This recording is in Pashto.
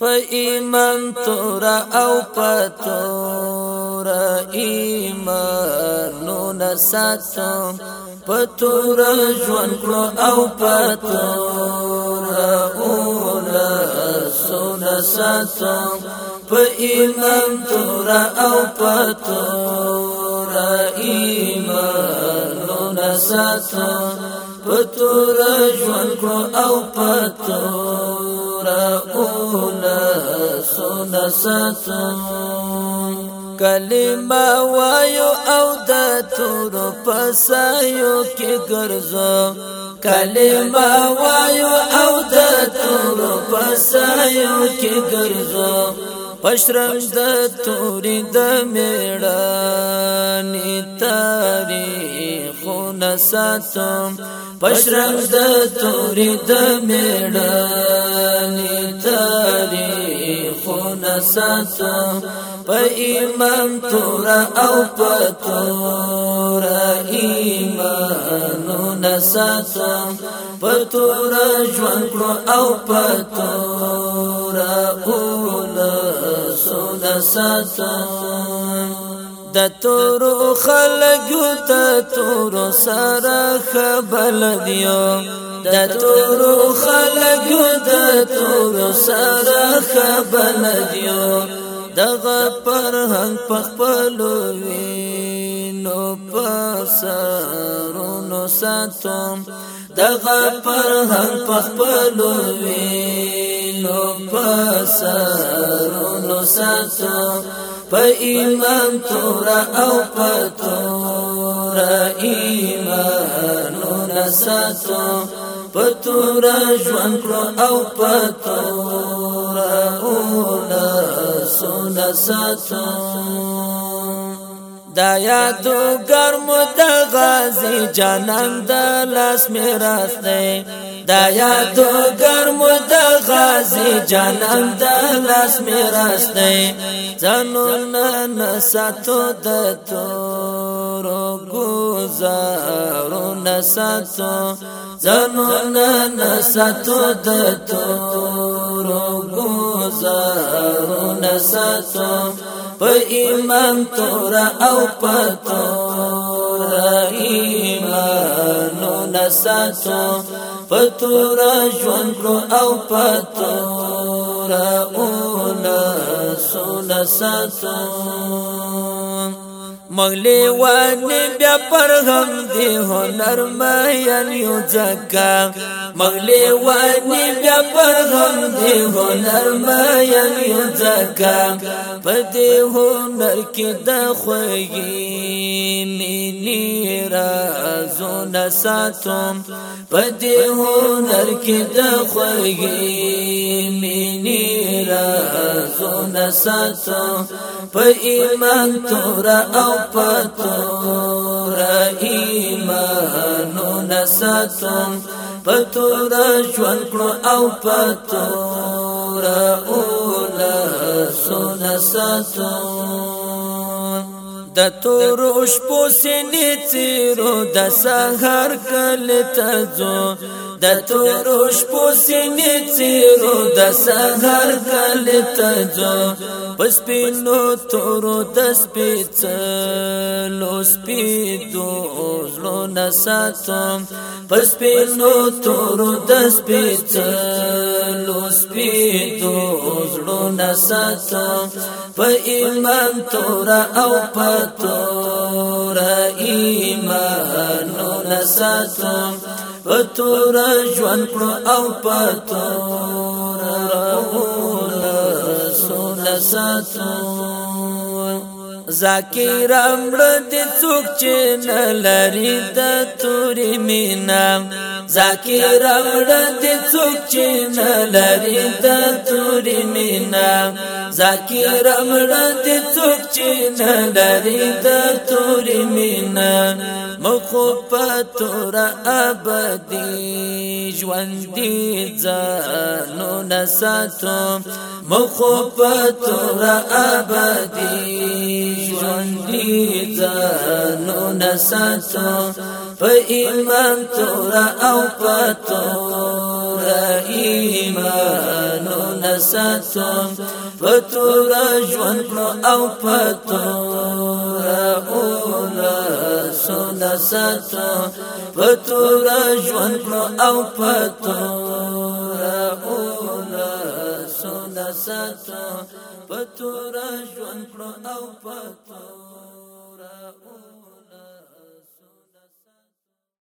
په ایمان تورا او په تورا ایمان نو نساتو په تورا ژوند کړو او په تورا اولا سونا ساتو په ایمان تورا او په تورا ایمان نو نساتو په تورا ژوند کړو او په تورا الاولى سن ستم کلمه وایو او د تور پسایو کې ګرځو کلمه وایو او د تور پسایو کې ګرځو پشرم د تورې د میړانی تاریخ نساتم پشرم د تورې د میړانی ګرانی تاریخونه ساتم په ایمان تور او په تور ایمانونه ساتم په تور ژوند کړو او په تور اول سونه ساتم د تورو خلګو ته تورو سره خبل یو د تورو خلګو ته تورو سره خبلد یو دغه پرهنګ پخپلوي نو پسرونو ساتم دغه پرهنګ پخپلوي نو ساتم په ایمان تورا او په تورا ایمانو نساتو په تورا ژوند کړو او په تورا اونا سونا ساتو دا یادو ګرمو د غازی جانان د لاس میراث دی دا یاد ګرم د غازی جانان د لاس می راسته زنو نن ساتو د تور گزارو نساتو زنو نن ساتو د تور گزارو نساتو په ایمان تور او پتو ایمان نو نساتو پتورا ژوند کو او پتورا اولا سولا ساتو مغلی وانی بیا پر غم دی هنر مهین یو زکا مغلی وانی بیا پر غم دی هنر مهین یو زکا پدی هنر کی د خوږی مینی رازو نساتم پدی هنر کی د خوږی مینی رازو نساتم په ایمان تور او په تور ایمانو نساتم په تور ژوند کړو او په تور اوله سو نساتم د تور شپو سینې چیرو د سحر کله تزو د تور شپو سینې چیرو د سحر کله تزو پس پینو تور د سپیڅلو سپیدو زلو نساتم پس پینو تورو د سپیڅلو سپیتو زړو نسات په ایمان تور او پتو را ایمان نو نسات په تور ژوند کړو او پتو را سو نسات زاکر امر دې څوک چې نه لري د تورې مینا زاکر امر دې څوک چې نه لري د تورې مینا زاکر امر دې څوک چې نه لري د تورې مینا مخو پتور ابدي ژوند دې ځانو نساتو مخو پتور ابدي ژوندې ځانو نساتو په ایمان تور او پتو را ایمان نساتو په تور ژوند او پتو ساتو پتو را ژوند او پتو سو د ساتو پتور ژوند کړو او پتور او